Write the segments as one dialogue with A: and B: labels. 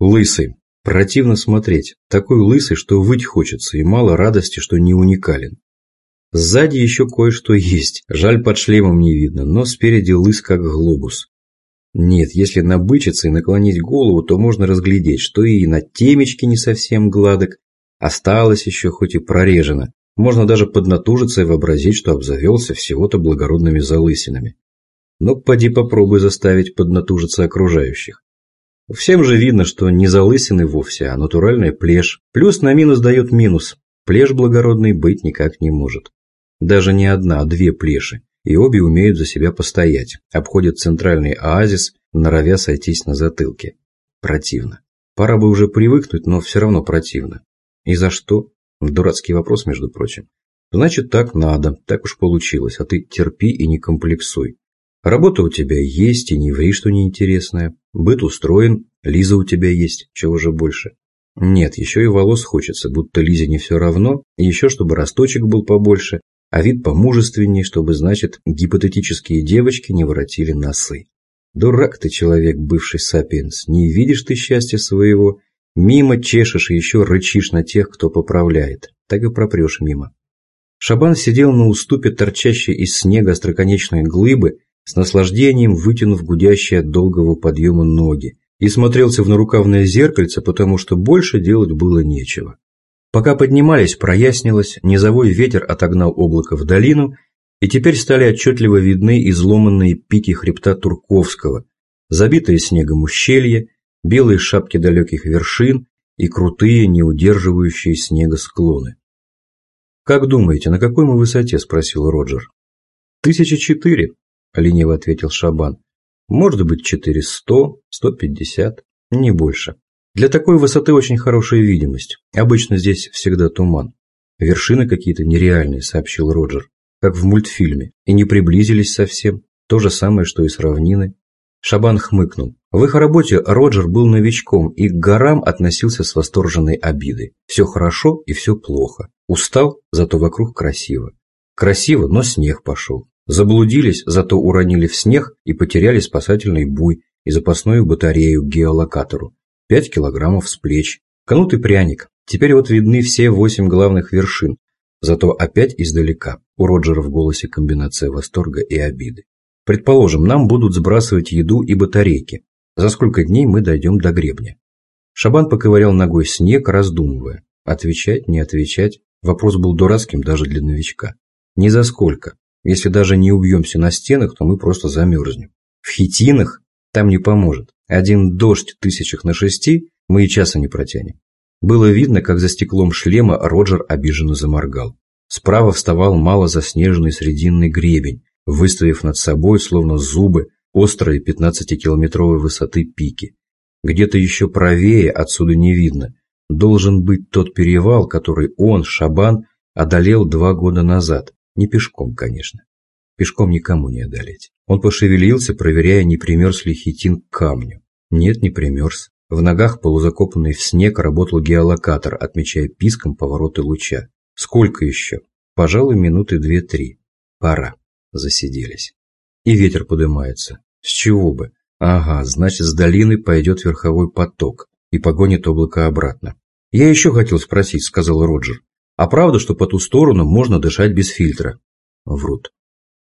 A: Лысый. Противно смотреть. Такой лысый, что выть хочется, и мало радости, что не уникален. Сзади еще кое-что есть, жаль под шлемом не видно, но спереди лыс как глобус. Нет, если набычиться и наклонить голову, то можно разглядеть, что и на темечке не совсем гладок, осталось еще хоть и прорежено. Можно даже поднатужиться и вообразить, что обзавелся всего-то благородными залысинами. Но поди попробуй заставить поднатужиться окружающих. Всем же видно, что не залысины вовсе, а натуральная плешь. Плюс на минус дает минус. Плешь благородный быть никак не может. Даже не одна, а две плеши, и обе умеют за себя постоять, обходят центральный оазис, норовя сойтись на затылке. Противно. Пора бы уже привыкнуть, но все равно противно. И за что? Дурацкий вопрос, между прочим. Значит, так надо, так уж получилось, а ты терпи и не комплексуй. Работа у тебя есть, и не ври, что неинтересная. Быт устроен, Лиза у тебя есть, чего же больше. Нет, еще и волос хочется, будто Лизе не все равно, еще чтобы росточек был побольше, а вид помужественнее, чтобы, значит, гипотетические девочки не воротили носы. Дурак ты человек, бывший сапиенс, не видишь ты счастья своего, мимо чешешь и еще рычишь на тех, кто поправляет, так и пропрешь мимо. Шабан сидел на уступе, торчащей из снега остроконечной глыбы, с наслаждением вытянув гудящие от долгого подъема ноги, и смотрелся в нарукавное зеркальце, потому что больше делать было нечего. Пока поднимались, прояснилось, низовой ветер отогнал облако в долину, и теперь стали отчетливо видны изломанные пики хребта Турковского, забитые снегом ущелья, белые шапки далеких вершин и крутые, не удерживающие снега склоны. «Как думаете, на какой мы высоте?» – спросил Роджер. «Тысяча четыре», – лениво ответил Шабан. «Может быть, четыре сто, сто пятьдесят, не больше». Для такой высоты очень хорошая видимость. Обычно здесь всегда туман. Вершины какие-то нереальные, сообщил Роджер, как в мультфильме, и не приблизились совсем. То же самое, что и с равниной. Шабан хмыкнул. В их работе Роджер был новичком и к горам относился с восторженной обидой. Все хорошо и все плохо. Устал, зато вокруг красиво. Красиво, но снег пошел. Заблудились, зато уронили в снег и потеряли спасательный буй и запасную батарею к геолокатору. Пять килограммов с плеч. Кнут пряник. Теперь вот видны все восемь главных вершин. Зато опять издалека. У Роджера в голосе комбинация восторга и обиды. Предположим, нам будут сбрасывать еду и батарейки. За сколько дней мы дойдем до гребня? Шабан поковырял ногой снег, раздумывая. Отвечать, не отвечать. Вопрос был дурацким даже для новичка. Ни за сколько. Если даже не убьемся на стенах, то мы просто замерзнем. В хитинах там не поможет. Один дождь тысячах на шести мы и часа не протянем. Было видно, как за стеклом шлема Роджер обиженно заморгал. Справа вставал мало заснеженный срединный гребень, выставив над собой, словно зубы, острые 15-километровой высоты пики. Где-то еще правее, отсюда не видно, должен быть тот перевал, который он, Шабан, одолел два года назад. Не пешком, конечно. Пешком никому не одолеть. Он пошевелился, проверяя, не примерз ли хитин к камню. Нет, не примерз. В ногах, полузакопанный в снег, работал геолокатор, отмечая писком повороты луча. Сколько еще? Пожалуй, минуты две-три. Пора. Засиделись. И ветер поднимается. С чего бы? Ага, значит, с долины пойдет верховой поток и погонит облако обратно. Я еще хотел спросить, сказал Роджер. А правда, что по ту сторону можно дышать без фильтра? Врут.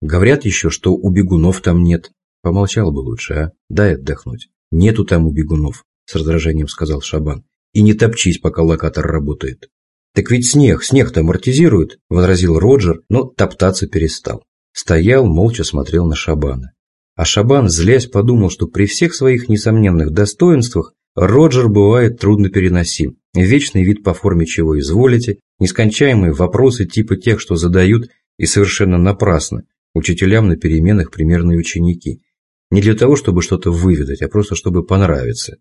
A: Говорят еще, что у бегунов там нет. Помолчал бы лучше, а? Дай отдохнуть. Нету там у бегунов, с раздражением сказал Шабан. И не топчись, пока локатор работает. Так ведь снег, снег-то амортизирует, возразил Роджер, но топтаться перестал. Стоял, молча смотрел на Шабана. А Шабан, злясь, подумал, что при всех своих несомненных достоинствах Роджер бывает трудно переносим. Вечный вид по форме чего изволите, нескончаемые вопросы типа тех, что задают, и совершенно напрасно, Учителям на переменах примерные ученики. Не для того, чтобы что-то выведать, а просто чтобы понравиться.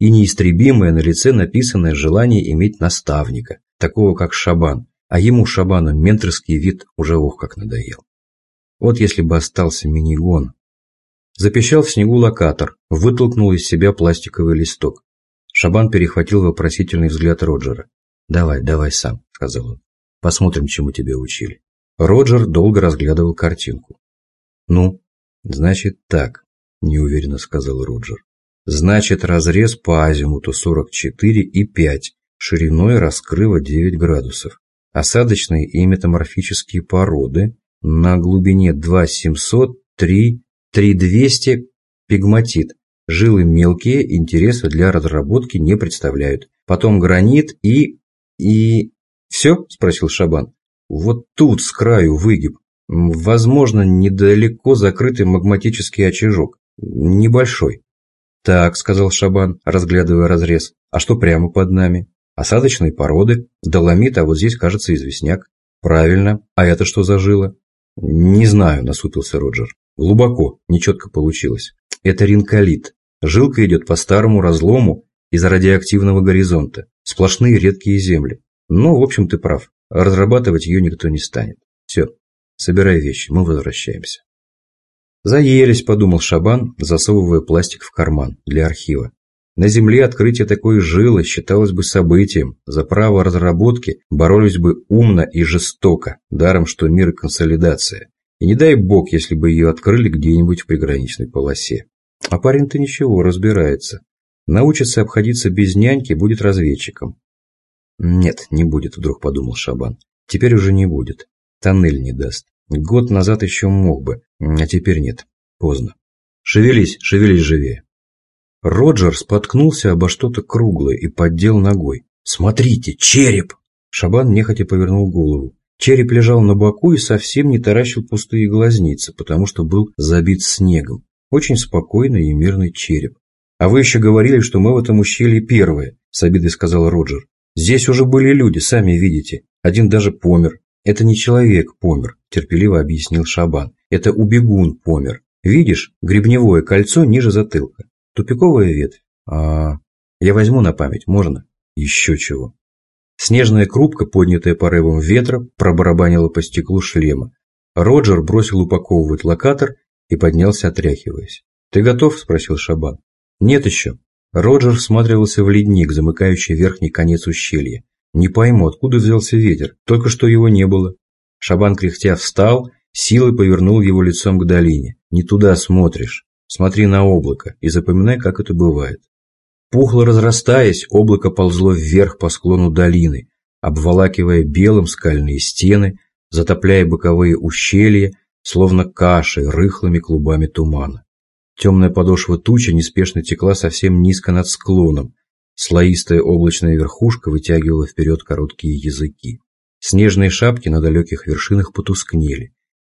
A: И неистребимое на лице написанное желание иметь наставника, такого как Шабан, а ему, Шабану, менторский вид уже ох как надоел. Вот если бы остался минигон. Запищал в снегу локатор, вытолкнул из себя пластиковый листок. Шабан перехватил вопросительный взгляд Роджера. «Давай, давай сам», — сказал он. «Посмотрим, чему тебя учили». Роджер долго разглядывал картинку. «Ну, значит так», – неуверенно сказал Роджер. Значит, разрез по азимуту 44 и 5, шириной раскрыва 9 градусов. Осадочные и метаморфические породы на глубине 2700, 3, 3200 пигматит. Жилы мелкие, интереса для разработки не представляют. Потом гранит и... и... «Все?» – спросил Шабан. «Вот тут, с краю, выгиб. Возможно, недалеко закрытый магматический очажок. Небольшой». «Так», – сказал Шабан, разглядывая разрез. «А что прямо под нами?» «Осадочные породы, доломит, а вот здесь, кажется, известняк». «Правильно. А это что за жила?» «Не знаю», – насупился Роджер. «Глубоко, нечетко получилось. Это ринколит. Жилка идет по старому разлому из радиоактивного горизонта. Сплошные редкие земли. Ну, в общем, ты прав. Разрабатывать ее никто не станет. Все, собирай вещи, мы возвращаемся. Заелись, подумал Шабан, засовывая пластик в карман для архива. На Земле открытие такой жилы считалось бы событием. За право разработки боролись бы умно и жестоко, даром что мир и консолидация. И не дай бог, если бы ее открыли где-нибудь в приграничной полосе. А парень-то ничего, разбирается. Научится обходиться без няньки, будет разведчиком. Нет, не будет, вдруг подумал Шабан. Теперь уже не будет. Тоннель не даст. Год назад еще мог бы, а теперь нет. Поздно. Шевелись, шевелись живее. Роджер споткнулся обо что-то круглое и поддел ногой. «Смотрите, череп!» Шабан нехотя повернул голову. Череп лежал на боку и совсем не таращил пустые глазницы, потому что был забит снегом. Очень спокойный и мирный череп. «А вы еще говорили, что мы в этом ущелье первые», – с обидой сказал Роджер. «Здесь уже были люди, сами видите. Один даже помер. Это не человек помер», – терпеливо объяснил Шабан. «Это убегун помер. Видишь, гребневое кольцо ниже затылка. Тупиковая ветвь. А, я возьму на память, можно? Еще чего». Снежная крупка, поднятая порывом ветра, пробарабанила по стеклу шлема. Роджер бросил упаковывать локатор и поднялся, отряхиваясь. «Ты готов?» – спросил Шабан. «Нет еще». Роджер всматривался в ледник, замыкающий верхний конец ущелья. «Не пойму, откуда взялся ветер, только что его не было». Шабан кряхтя встал, силой повернул его лицом к долине. «Не туда смотришь. Смотри на облако и запоминай, как это бывает». Пухло разрастаясь, облако ползло вверх по склону долины, обволакивая белым скальные стены, затопляя боковые ущелья, словно кашей, рыхлыми клубами тумана. Темная подошва тучи неспешно текла совсем низко над склоном, слоистая облачная верхушка вытягивала вперед короткие языки. Снежные шапки на далеких вершинах потускнели.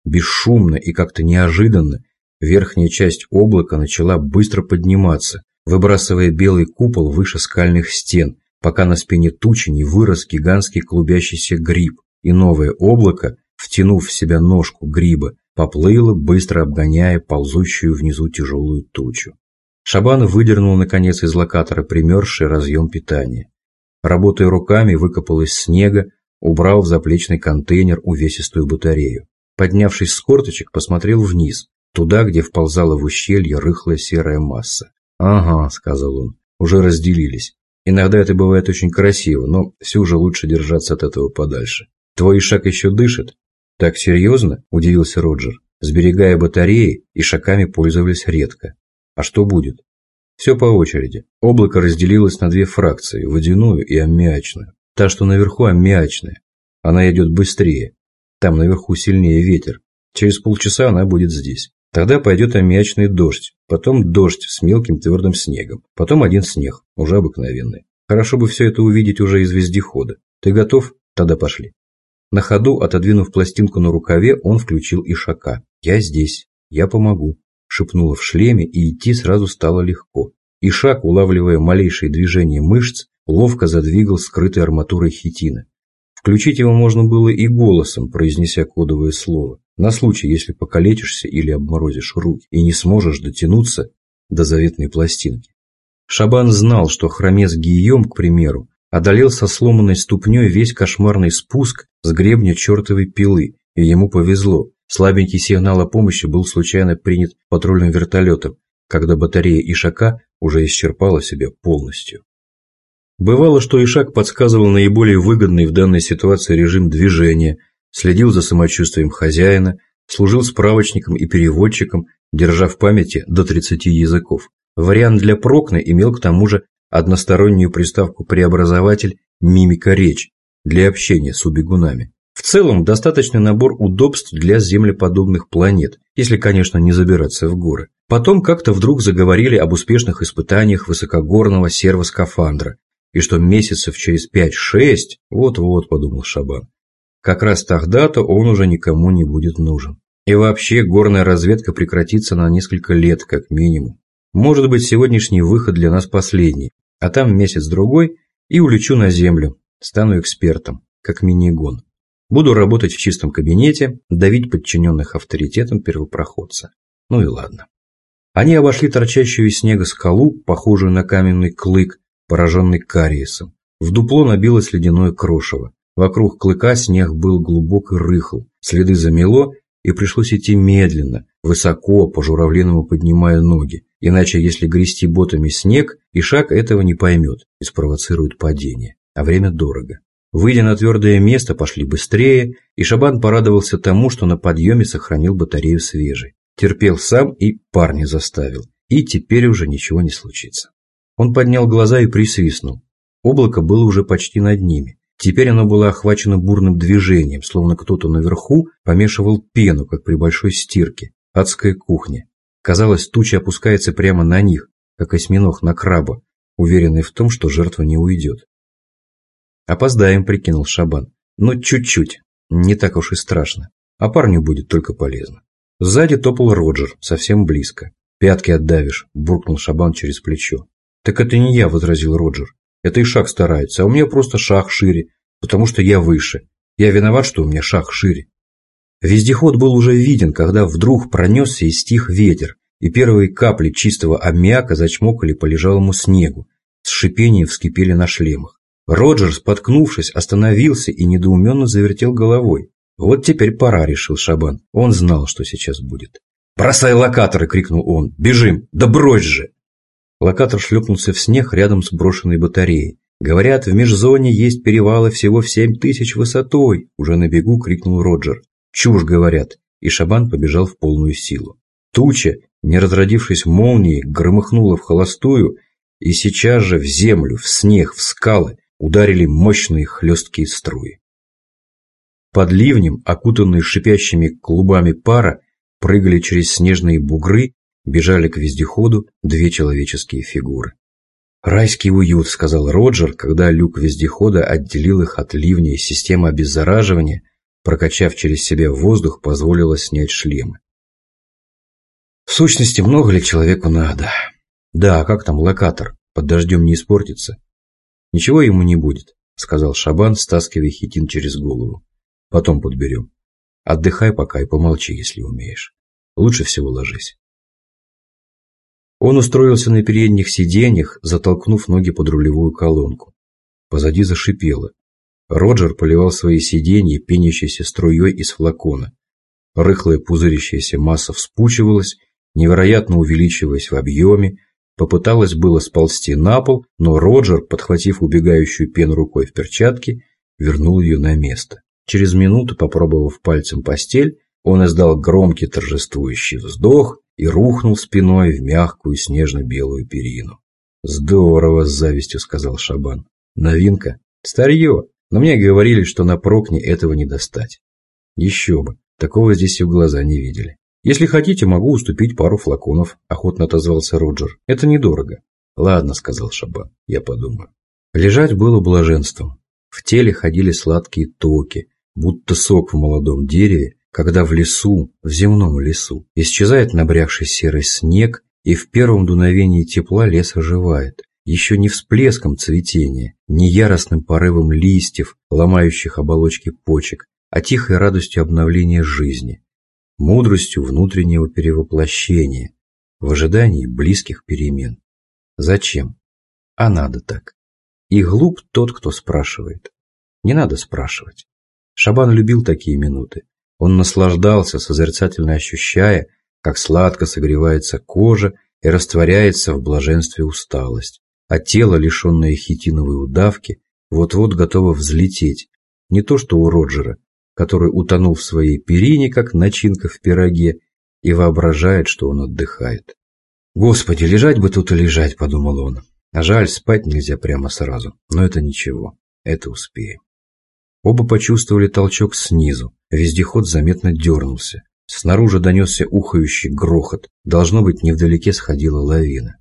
A: Бесшумно и как-то неожиданно верхняя часть облака начала быстро подниматься, выбрасывая белый купол выше скальных стен, пока на спине тучи не вырос гигантский клубящийся гриб, и новое облако втянув в себя ножку гриба, поплыло, быстро обгоняя ползущую внизу тяжелую тучу. Шабан выдернул, наконец, из локатора примерзший разъем питания. Работая руками, выкопал из снега, убрал в заплечный контейнер увесистую батарею. Поднявшись с корточек, посмотрел вниз, туда, где вползала в ущелье рыхлая серая масса. «Ага», — сказал он, — «уже разделились. Иногда это бывает очень красиво, но все же лучше держаться от этого подальше. Твой шаг еще дышит?» «Так серьезно?» – удивился Роджер. Сберегая батареи, и шаками пользовались редко. А что будет? Все по очереди. Облако разделилось на две фракции – водяную и аммиачную. Та, что наверху, аммиачная. Она идет быстрее. Там наверху сильнее ветер. Через полчаса она будет здесь. Тогда пойдет аммиачный дождь, потом дождь с мелким твердым снегом, потом один снег, уже обыкновенный. Хорошо бы все это увидеть уже из вездехода. Ты готов? Тогда пошли. На ходу, отодвинув пластинку на рукаве, он включил Ишака. «Я здесь. Я помогу», – шепнула в шлеме, и идти сразу стало легко. Ишак, улавливая малейшие движения мышц, ловко задвигал скрытой арматурой хитина. Включить его можно было и голосом, произнеся кодовое слово, на случай, если покалечишься или обморозишь руки и не сможешь дотянуться до заветной пластинки. Шабан знал, что хромец Гийом, к примеру, одолел со сломанной ступней весь кошмарный спуск с гребня чертовой пилы, и ему повезло. Слабенький сигнал о помощи был случайно принят патрульным вертолетом, когда батарея Ишака уже исчерпала себя полностью. Бывало, что Ишак подсказывал наиболее выгодный в данной ситуации режим движения, следил за самочувствием хозяина, служил справочником и переводчиком, держа в памяти до 30 языков. Вариант для Прокна имел к тому же одностороннюю приставку преобразователь мимика-речь для общения с убегунами. В целом, достаточный набор удобств для землеподобных планет, если, конечно, не забираться в горы. Потом как-то вдруг заговорили об успешных испытаниях высокогорного сервоскафандра, и что месяцев через 5-6, вот-вот, подумал Шабан, как раз тогда-то он уже никому не будет нужен. И вообще горная разведка прекратится на несколько лет, как минимум. Может быть, сегодняшний выход для нас последний, а там месяц-другой и улечу на Землю, стану экспертом, как мини-гон. Буду работать в чистом кабинете, давить подчиненных авторитетом первопроходца. Ну и ладно. Они обошли торчащую из снега скалу, похожую на каменный клык, пораженный кариесом. В дупло набилось ледяное крошево. Вокруг клыка снег был глубок и рыхл, следы замело, и пришлось идти медленно, высоко, по журавлиному поднимая ноги. Иначе, если грести ботами снег, и шаг этого не поймет и спровоцирует падение. А время дорого. Выйдя на твердое место, пошли быстрее, и Шабан порадовался тому, что на подъеме сохранил батарею свежей. Терпел сам и парня заставил. И теперь уже ничего не случится. Он поднял глаза и присвистнул. Облако было уже почти над ними. Теперь оно было охвачено бурным движением, словно кто-то наверху помешивал пену, как при большой стирке. Адская кухня. Казалось, туча опускается прямо на них, как осьминог на краба, уверенный в том, что жертва не уйдет. «Опоздаем», – прикинул Шабан. «Но чуть-чуть. Не так уж и страшно. А парню будет только полезно». Сзади топал Роджер, совсем близко. «Пятки отдавишь», – буркнул Шабан через плечо. «Так это не я», – возразил Роджер. «Это и шаг старается, а у меня просто шаг шире, потому что я выше. Я виноват, что у меня шаг шире». Вездеход был уже виден, когда вдруг пронесся и стих ветер, и первые капли чистого аммиака зачмокали по лежалому снегу, с шипением вскипели на шлемах. Роджер, споткнувшись, остановился и недоуменно завертел головой. «Вот теперь пора», – решил Шабан. Он знал, что сейчас будет. «Бросай локаторы!» – крикнул он. «Бежим! Да брось же!» Локатор шлепнулся в снег рядом с брошенной батареей. «Говорят, в межзоне есть перевалы всего в семь тысяч высотой!» – уже на бегу крикнул Роджер. «Чушь, говорят!» И Шабан побежал в полную силу. Туча, не разродившись молнией, громыхнула в холостую, и сейчас же в землю, в снег, в скалы ударили мощные хлесткие струи. Под ливнем, окутанные шипящими клубами пара, прыгали через снежные бугры, бежали к вездеходу две человеческие фигуры. «Райский уют», — сказал Роджер, когда люк вездехода отделил их от ливня и система обеззараживания, прокачав через себя воздух, позволила снять шлемы. В сущности, много ли человеку надо? Да, а как там локатор? Под дождем не испортится? «Ничего ему не будет», – сказал Шабан, стаскивая хитин через голову. «Потом подберем. Отдыхай пока и помолчи, если умеешь. Лучше всего ложись». Он устроился на передних сиденьях, затолкнув ноги под рулевую колонку. Позади зашипело. Роджер поливал свои сиденья пенящейся струей из флакона. Рыхлая пузырящаяся масса вспучивалась, невероятно увеличиваясь в объеме, Попыталась было сползти на пол, но Роджер, подхватив убегающую пену рукой в перчатке, вернул ее на место. Через минуту, попробовав пальцем постель, он издал громкий торжествующий вздох и рухнул спиной в мягкую снежно-белую перину. «Здорово!» – с завистью сказал Шабан. «Новинка? Старье! Но мне говорили, что на прокне этого не достать». «Еще бы! Такого здесь и в глаза не видели». «Если хотите, могу уступить пару флаконов», – охотно отозвался Роджер. «Это недорого». «Ладно», – сказал Шабан, – «я подумаю». Лежать было блаженством. В теле ходили сладкие токи, будто сок в молодом дереве, когда в лесу, в земном лесу, исчезает набрякший серый снег, и в первом дуновении тепла лес оживает. Еще не всплеском цветения, не яростным порывом листьев, ломающих оболочки почек, а тихой радостью обновления жизни, мудростью внутреннего перевоплощения, в ожидании близких перемен. Зачем? А надо так. И глуп тот, кто спрашивает. Не надо спрашивать. Шабан любил такие минуты. Он наслаждался, созерцательно ощущая, как сладко согревается кожа и растворяется в блаженстве усталость, а тело, лишенное хитиновой удавки, вот-вот готово взлететь, не то что у Роджера, который утонул в своей перине, как начинка в пироге, и воображает, что он отдыхает. «Господи, лежать бы тут и лежать», – подумал он. А жаль, спать нельзя прямо сразу. Но это ничего, это успеем. Оба почувствовали толчок снизу. Вездеход заметно дернулся. Снаружи донесся ухающий грохот. Должно быть, невдалеке сходила лавина.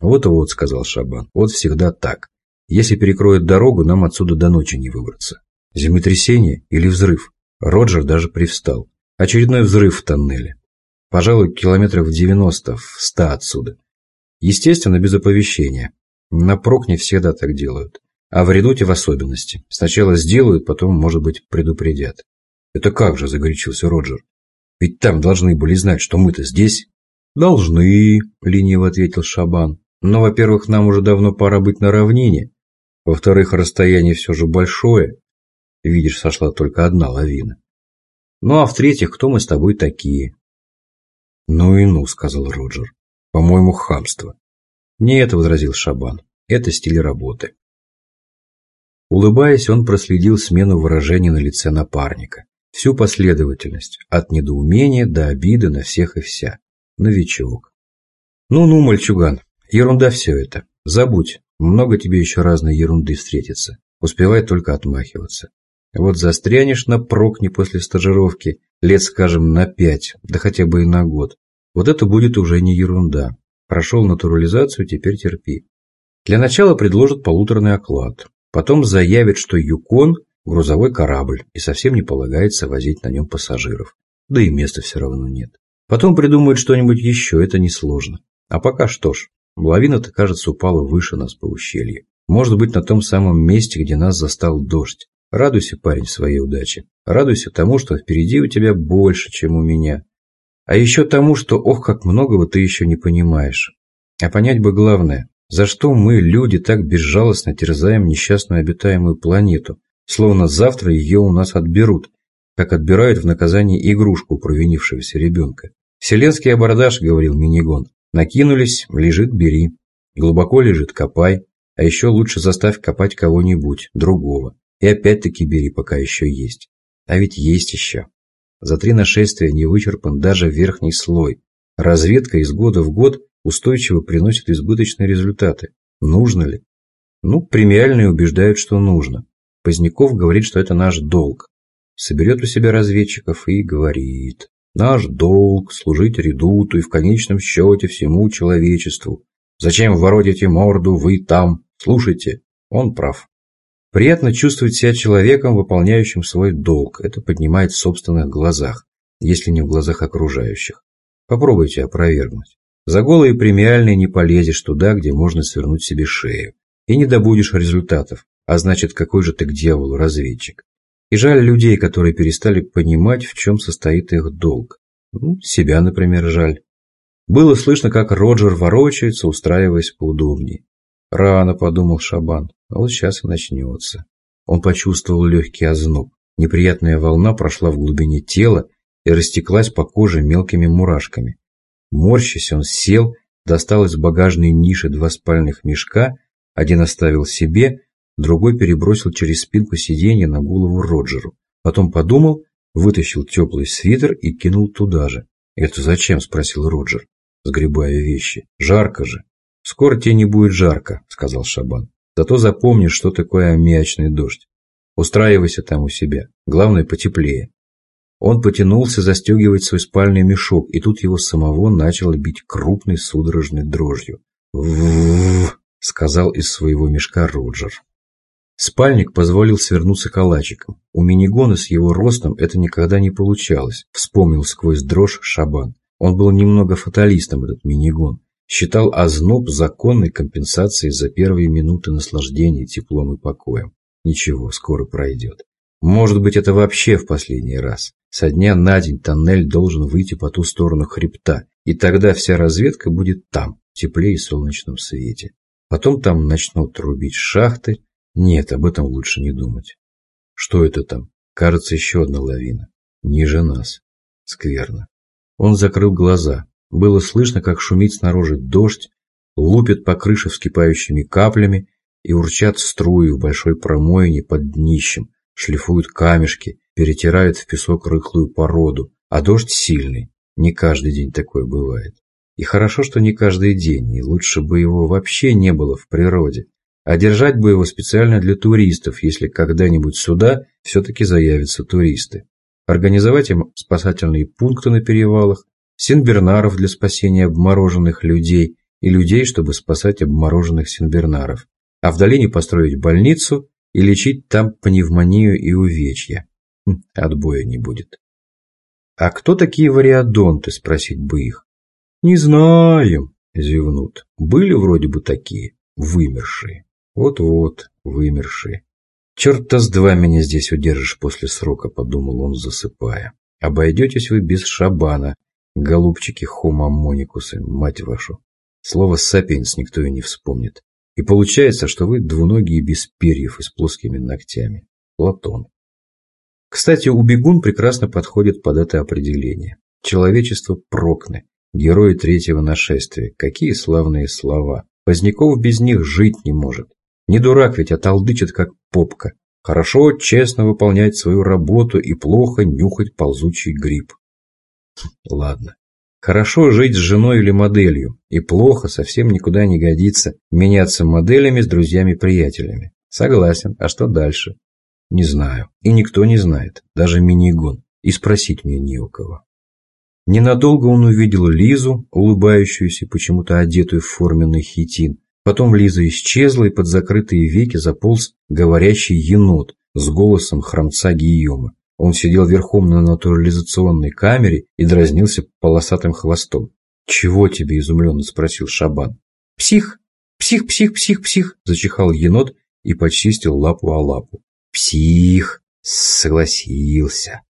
A: «Вот-вот», — сказал Шабан, — «вот всегда так. Если перекроют дорогу, нам отсюда до ночи не выбраться. Землетрясение или взрыв?» Роджер даже привстал. Очередной взрыв в тоннеле. Пожалуй, километров в 90, в 100 отсюда. Естественно, без оповещения. На прок не всегда так делают. А в редуте в особенности. Сначала сделают, потом, может быть, предупредят. «Это как же?» – загорячился Роджер. «Ведь там должны были знать, что мы-то здесь». «Должны», – лениво ответил Шабан. «Но, во-первых, нам уже давно пора быть на равнине. Во-вторых, расстояние все же большое. Видишь, сошла только одна лавина. Ну, а в-третьих, кто мы с тобой такие?» «Ну и ну», – сказал Роджер. «По-моему, хамство». «Нет», – возразил Шабан. «Это стиль работы». Улыбаясь, он проследил смену выражений на лице напарника. Всю последовательность, от недоумения до обиды на всех и вся. Новичок. Ну-ну, мальчуган, ерунда все это. Забудь, много тебе еще разной ерунды встретится. Успевай только отмахиваться. Вот застрянешь на прокне после стажировки, лет, скажем, на пять, да хотя бы и на год. Вот это будет уже не ерунда. Прошел натурализацию, теперь терпи. Для начала предложат полуторный оклад. Потом заявит, что Юкон – грузовой корабль и совсем не полагается возить на нем пассажиров. Да и места все равно нет. Потом придумают что-нибудь еще, это несложно. А пока что ж, лавина-то, кажется, упала выше нас по ущелью. Может быть, на том самом месте, где нас застал дождь. Радуйся, парень, своей удаче. Радуйся тому, что впереди у тебя больше, чем у меня. А еще тому, что, ох, как многого ты еще не понимаешь. А понять бы главное, за что мы, люди, так безжалостно терзаем несчастную обитаемую планету, словно завтра ее у нас отберут, как отбирают в наказание игрушку провинившегося ребенка. «Вселенский абордаж», — говорил Минигон. «Накинулись, лежит, бери. Глубоко лежит, копай. А еще лучше заставь копать кого-нибудь, другого. И опять-таки бери, пока еще есть. А ведь есть еще. За три нашествия не вычерпан даже верхний слой. Разведка из года в год устойчиво приносит избыточные результаты. Нужно ли? Ну, премиальные убеждают, что нужно. Поздняков говорит, что это наш долг. Соберет у себя разведчиков и говорит. Наш долг – служить редуту и в конечном счете всему человечеству. Зачем воротите морду вы там? Слушайте, он прав. Приятно чувствовать себя человеком, выполняющим свой долг. Это поднимает в собственных глазах, если не в глазах окружающих. Попробуйте опровергнуть. За голые премиальные не полезешь туда, где можно свернуть себе шею. И не добудешь результатов, а значит, какой же ты к дьяволу разведчик. И жаль людей, которые перестали понимать, в чем состоит их долг. Ну, себя, например, жаль. Было слышно, как Роджер ворочается, устраиваясь поудобнее. Рано, подумал Шабан, а вот сейчас и начнется. Он почувствовал легкий озноб. Неприятная волна прошла в глубине тела и растеклась по коже мелкими мурашками. Морщись, он сел, достал из багажной ниши два спальных мешка, один оставил себе, другой перебросил через спинку сиденья на голову Роджеру. Потом подумал, вытащил теплый свитер и кинул туда же. «Это зачем?» – спросил Роджер, сгребая вещи. «Жарко же». «Скоро тебе не будет жарко», – сказал Шабан. «Зато запомнишь, что такое аммиачный дождь. Устраивайся там у себя. Главное, потеплее. Он потянулся застегивать свой спальный мешок, и тут его самого начало бить крупной судорожной дрожью. в сказал из своего мешка Роджер. Спальник позволил свернуться калачиком. У минигона с его ростом это никогда не получалось, вспомнил сквозь дрожь Шабан. Он был немного фаталистом, этот минигон. Считал озноб законной компенсацией за первые минуты наслаждения теплом и покоем. Ничего, скоро пройдет. Может быть, это вообще в последний раз. Со дня на день тоннель должен выйти по ту сторону хребта, и тогда вся разведка будет там, в тепле и солнечном свете. Потом там начнут рубить шахты. Нет, об этом лучше не думать. Что это там? Кажется, еще одна лавина. Ниже нас. Скверно. Он закрыл глаза. Было слышно, как шумит снаружи дождь, лупит по крыше вскипающими каплями и урчат струи в большой промоине под днищем, шлифуют камешки, перетирают в песок рыхлую породу, а дождь сильный, не каждый день такое бывает. И хорошо, что не каждый день, и лучше бы его вообще не было в природе. А держать бы его специально для туристов, если когда-нибудь сюда все-таки заявятся туристы. Организовать им спасательные пункты на перевалах, синбернаров для спасения обмороженных людей и людей, чтобы спасать обмороженных синбернаров. А в долине построить больницу и лечить там пневмонию и увечья. Хм, отбоя не будет. А кто такие вариадонты, спросить бы их? Не знаем, зевнут. Были вроде бы такие, вымершие. Вот-вот, вымершие. Черт-то с два меня здесь удержишь после срока, подумал он, засыпая. Обойдетесь вы без шабана, голубчики хомомоникусы, мать вашу. Слово «сапиенс» никто и не вспомнит. И получается, что вы двуногие без перьев и с плоскими ногтями. Платон. Кстати, Убегун прекрасно подходит под это определение. Человечество прокны, герои третьего нашествия. Какие славные слова. Поздняков без них жить не может. Не дурак ведь, а толдычит как попка. Хорошо, честно выполнять свою работу и плохо нюхать ползучий гриб. Ладно. Хорошо жить с женой или моделью, и плохо, совсем никуда не годится меняться моделями с друзьями-приятелями. Согласен, а что дальше? Не знаю. И никто не знает, даже Минигон. И спросить мне не у кого. Ненадолго он увидел Лизу, улыбающуюся, почему-то одетую в форменный хитин, Потом Лиза исчезла, и под закрытые веки заполз говорящий енот с голосом храмца Гийома. Он сидел верхом на натурализационной камере и дразнился полосатым хвостом. «Чего тебе?» – изумленно спросил Шабан. «Псих! Псих, псих, псих, псих!» – зачихал енот и почистил лапу о лапу. «Псих!» – согласился.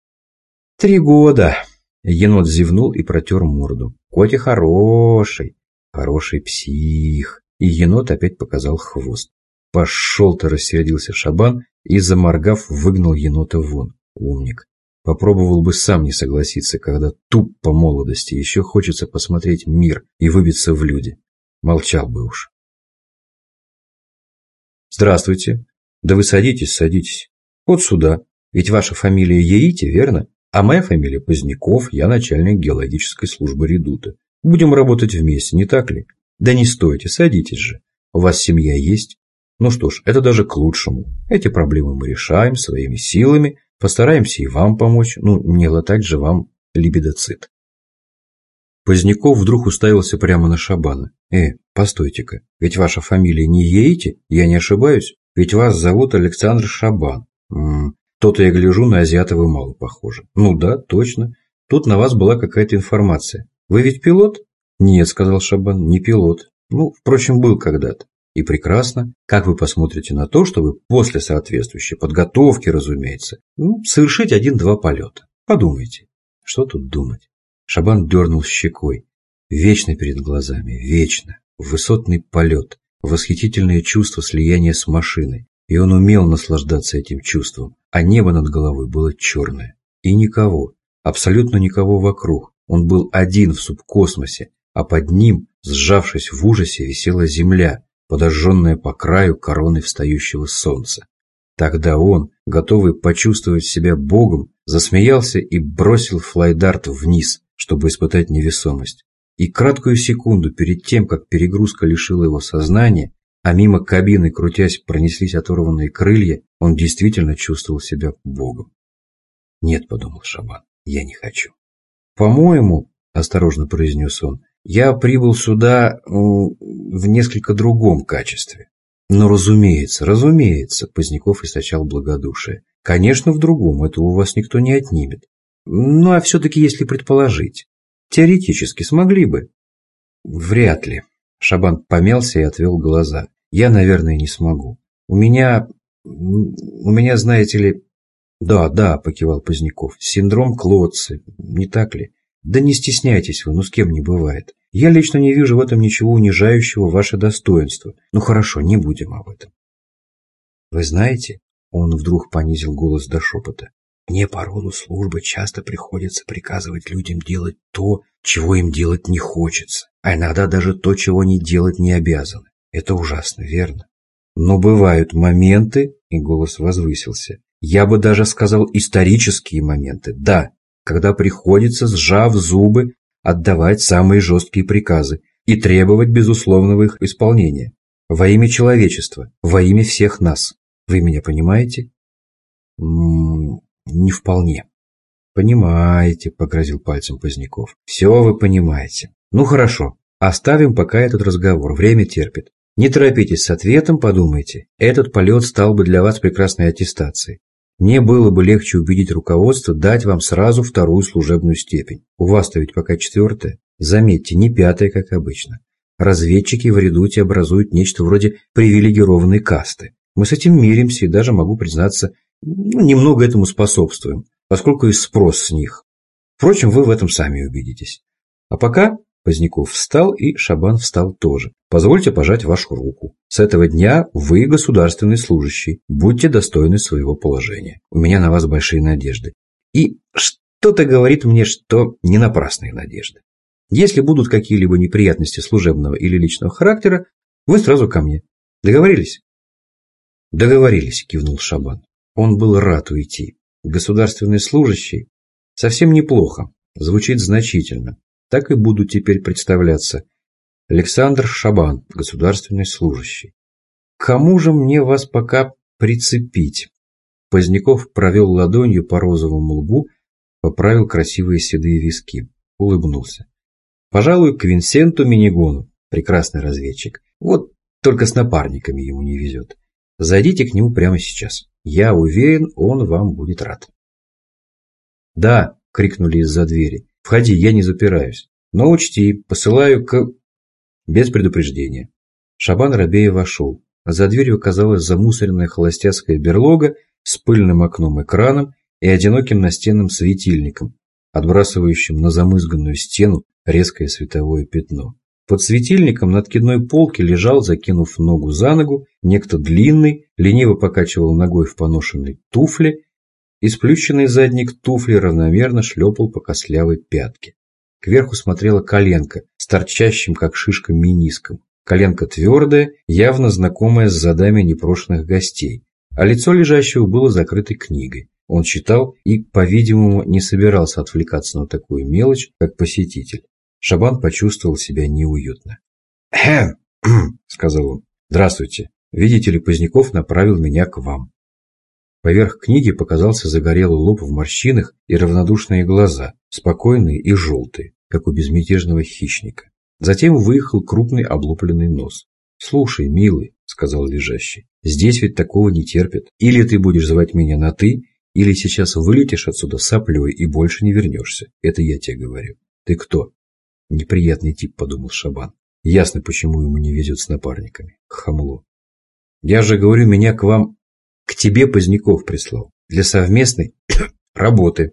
A: «Три года!» – енот зевнул и протер морду. «Котя хороший, хороший псих!» И енот опять показал хвост. «Пошел ты!» – рассердился Шабан и, заморгав, выгнал енота вон. Умник. Попробовал бы сам не согласиться, когда туп по молодости, еще хочется посмотреть мир и выбиться в люди. Молчал бы уж. «Здравствуйте. Да вы садитесь, садитесь. Вот сюда. Ведь ваша фамилия Яити, верно? А моя фамилия Поздняков, я начальник геологической службы Редута. Будем работать вместе, не так ли? Да не стойте, садитесь же. У вас семья есть? Ну что ж, это даже к лучшему. Эти проблемы мы решаем своими силами, постараемся и вам помочь, ну, не глотать же вам либидоцит. Поздняков вдруг уставился прямо на Шабана. «Э, постойте-ка, ведь ваша фамилия не Еите? Я не ошибаюсь? Ведь вас зовут Александр Шабан. То-то я гляжу, на азиата вы мало похожи. Ну да, точно. Тут на вас была какая-то информация. Вы ведь пилот? «Нет», – сказал Шабан, – «не пилот. Ну, впрочем, был когда-то. И прекрасно. Как вы посмотрите на то, чтобы после соответствующей подготовки, разумеется, ну, совершить один-два полета? Подумайте. Что тут думать? Шабан дернул щекой. Вечно перед глазами, вечно. Высотный полет, восхитительное чувство слияния с машиной. И он умел наслаждаться этим чувством, а небо над головой было черное. И никого, абсолютно никого вокруг. Он был один в субкосмосе, а под ним, сжавшись в ужасе, висела земля, подожженная по краю короны встающего солнца. Тогда он, готовый почувствовать себя богом, засмеялся и бросил флайдарт вниз, чтобы испытать невесомость. И краткую секунду перед тем, как перегрузка лишила его сознания, а мимо кабины, крутясь, пронеслись оторванные крылья, он действительно чувствовал себя богом. «Нет», — подумал Шабан, — «я не хочу». «По-моему», — осторожно произнес он, я прибыл сюда в несколько другом качестве. Но разумеется, разумеется, Поздняков источал благодушие. Конечно, в другом, это у вас никто не отнимет. Ну, а все-таки если предположить, теоретически смогли бы? Вряд ли. Шабан помялся и отвел глаза. Я, наверное, не смогу. У меня... У меня, знаете ли... Да, да, покивал Поздняков. Синдром Клодца, не так ли? Да не стесняйтесь вы, ну с кем не бывает. Я лично не вижу в этом ничего унижающего ваше достоинство. Ну хорошо, не будем об этом. Вы знаете, он вдруг понизил голос до шепота, мне по роду службы часто приходится приказывать людям делать то, чего им делать не хочется, а иногда даже то, чего они делать не обязаны. Это ужасно, верно? Но бывают моменты, и голос возвысился, я бы даже сказал исторические моменты, да, когда приходится, сжав зубы, отдавать самые жесткие приказы и требовать безусловного их исполнения. Во имя человечества, во имя всех нас. Вы меня понимаете? М -м, не вполне. Понимаете, погрозил пальцем Поздняков. Все вы понимаете. Ну хорошо, оставим пока этот разговор, время терпит. Не торопитесь с ответом, подумайте. Этот полет стал бы для вас прекрасной аттестацией. Мне было бы легче убедить руководство дать вам сразу вторую служебную степень. У вас-то ведь пока четвертая. Заметьте, не пятая, как обычно. Разведчики в редуте образуют нечто вроде привилегированной касты. Мы с этим миримся и даже, могу признаться, ну, немного этому способствуем, поскольку и спрос с них. Впрочем, вы в этом сами убедитесь. А пока Поздняков встал, и Шабан встал тоже. «Позвольте пожать вашу руку. С этого дня вы государственный служащий. Будьте достойны своего положения. У меня на вас большие надежды. И что-то говорит мне, что не напрасные надежды. Если будут какие-либо неприятности служебного или личного характера, вы сразу ко мне. Договорились?» «Договорились», – кивнул Шабан. Он был рад уйти. Государственный служащий совсем неплохо, звучит значительно так и буду теперь представляться. Александр Шабан, государственный служащий. Кому же мне вас пока прицепить? Поздняков провел ладонью по розовому лбу, поправил красивые седые виски, улыбнулся. Пожалуй, к Винсенту Минигону, прекрасный разведчик. Вот только с напарниками ему не везет. Зайдите к нему прямо сейчас. Я уверен, он вам будет рад. «Да!» — крикнули из-за двери. Входи, я не запираюсь. Но учти, посылаю к... Без предупреждения. Шабан Рабея вошел. А за дверью оказалась замусоренная холостяцкая берлога с пыльным окном-экраном и одиноким настенным светильником, отбрасывающим на замызганную стену резкое световое пятно. Под светильником на откидной полке лежал, закинув ногу за ногу, некто длинный, лениво покачивал ногой в поношенной туфле и сплющенный задник туфли равномерно шлепал по костлявой пятке. Кверху смотрела коленка с торчащим, как шишка, миниском. Коленка твердая, явно знакомая с задами непрошенных гостей, а лицо лежащего было закрытой книгой. Он читал и, по-видимому, не собирался отвлекаться на такую мелочь, как посетитель. Шабан почувствовал себя неуютно. «Хм!» – сказал он. «Здравствуйте. Видите ли, Поздняков направил меня к вам». Поверх книги показался загорелый лоб в морщинах и равнодушные глаза, спокойные и желтые, как у безмятежного хищника. Затем выехал крупный облупленный нос. «Слушай, милый», — сказал лежащий, — «здесь ведь такого не терпят. Или ты будешь звать меня на «ты», или сейчас вылетишь отсюда соплевой и больше не вернешься. Это я тебе говорю. Ты кто?» «Неприятный тип», — подумал Шабан. Ясно, почему ему не везет с напарниками. Хамло. «Я же говорю, меня к вам к тебе Поздняков прислал. Для совместной работы.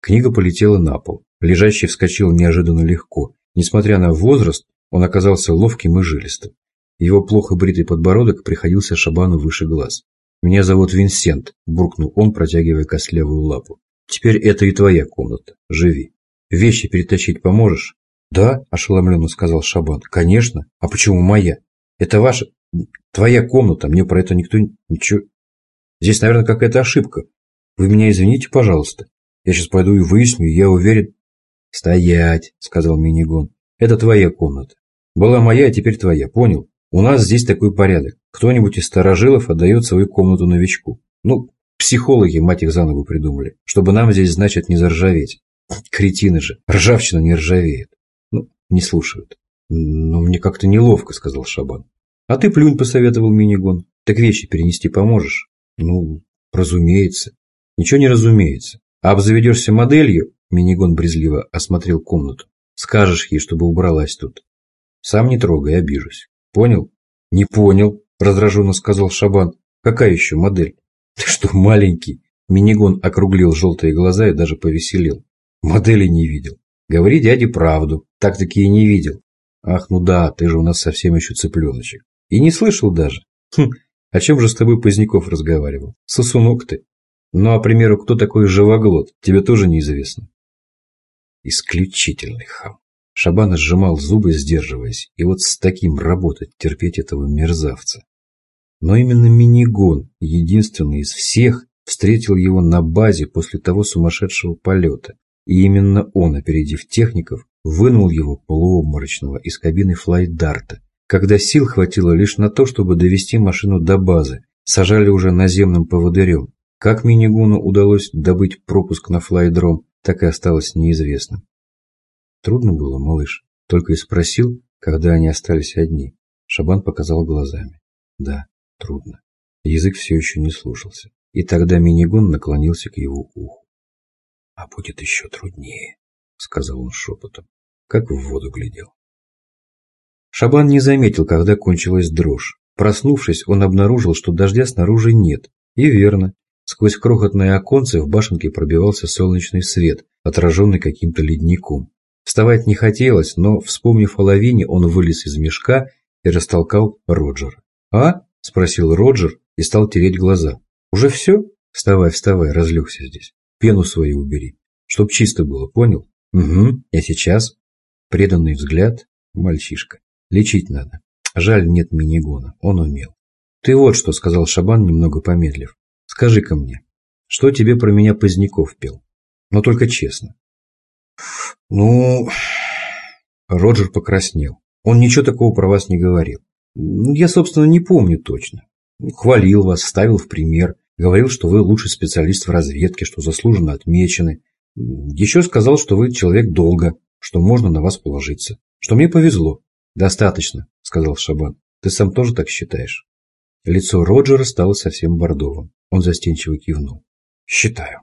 A: Книга полетела на пол. Лежащий вскочил неожиданно легко. Несмотря на возраст, он оказался ловким и жилистым. Его плохо бритый подбородок приходился Шабану выше глаз. «Меня зовут Винсент», – буркнул он, протягивая костлявую лапу. «Теперь это и твоя комната. Живи. Вещи перетащить поможешь?» «Да», – ошеломленно сказал Шабан. «Конечно. А почему моя? Это ваша... Твоя комната. Мне про это никто ничего... Здесь, наверное, какая-то ошибка. Вы меня извините, пожалуйста. Я сейчас пойду и выясню, и я уверен... Стоять, сказал Минигон. Это твоя комната. Была моя, а теперь твоя, понял? У нас здесь такой порядок. Кто-нибудь из старожилов отдает свою комнату новичку. Ну, психологи, мать их за ногу придумали. Чтобы нам здесь, значит, не заржаветь. Кретины же. Ржавчина не ржавеет. Ну, не слушают. Но мне как-то неловко, сказал Шабан. А ты плюнь, посоветовал Минигон. Так вещи перенести поможешь? Ну, разумеется. Ничего не разумеется. А обзаведешься моделью, Минигон брезгливо осмотрел комнату, скажешь ей, чтобы убралась тут. Сам не трогай, обижусь. Понял? Не понял, раздраженно сказал Шабан. Какая еще модель? Ты что, маленький? Минигон округлил желтые глаза и даже повеселел. Модели не видел. Говори дяде правду. Так-таки и не видел. Ах, ну да, ты же у нас совсем еще цыпленочек. И не слышал даже. Хм, о чем же с тобой Поздняков разговаривал? Сосунок ты. Ну, а, к примеру, кто такой живоглот, тебе тоже неизвестно. Исключительный хам. Шабан сжимал зубы, сдерживаясь, и вот с таким работать, терпеть этого мерзавца. Но именно Минигон, единственный из всех, встретил его на базе после того сумасшедшего полета. И именно он, опередив техников, вынул его полуобморочного из кабины флайдарта, когда сил хватило лишь на то, чтобы довести машину до базы, сажали уже наземным поводырем. Как Минигуну удалось добыть пропуск на флайдром, так и осталось неизвестным. Трудно было, малыш, только и спросил, когда они остались одни. Шабан показал глазами. Да, трудно. Язык все еще не слушался. И тогда Минигун наклонился к его уху. «А будет еще труднее», — сказал он шепотом, как в воду глядел. Шабан не заметил, когда кончилась дрожь. Проснувшись, он обнаружил, что дождя снаружи нет. И верно. Сквозь крохотное оконце в башенке пробивался солнечный свет, отраженный каким-то ледником. Вставать не хотелось, но, вспомнив о лавине, он вылез из мешка и растолкал Роджера. «А?» – спросил Роджер и стал тереть глаза. «Уже все?» «Вставай, вставай, разлегся здесь. Пену свою убери. Чтоб чисто было, понял?» «Угу, я сейчас». Преданный взгляд. Мальчишка. Лечить надо. Жаль, нет минигона. Он умел. «Ты вот что», – сказал Шабан, немного помедлив. «Скажи-ка мне, что тебе про меня Поздняков пел? Но только честно». «Ну...» Роджер покраснел. Он ничего такого про вас не говорил. Я, собственно, не помню точно. Хвалил вас, ставил в пример. Говорил, что вы лучший специалист в разведке, что заслуженно отмечены. Еще сказал, что вы человек долго, что можно на вас положиться. Что мне повезло. Достаточно, сказал Шабан. Ты сам тоже так считаешь? Лицо Роджера стало совсем бордовым. Он застенчиво кивнул. Считаю.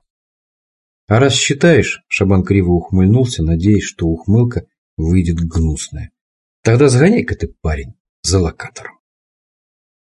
A: А раз считаешь, Шабан криво ухмыльнулся, надеясь, что ухмылка выйдет гнусная. Тогда сгоняй-ка ты, парень, за локатором.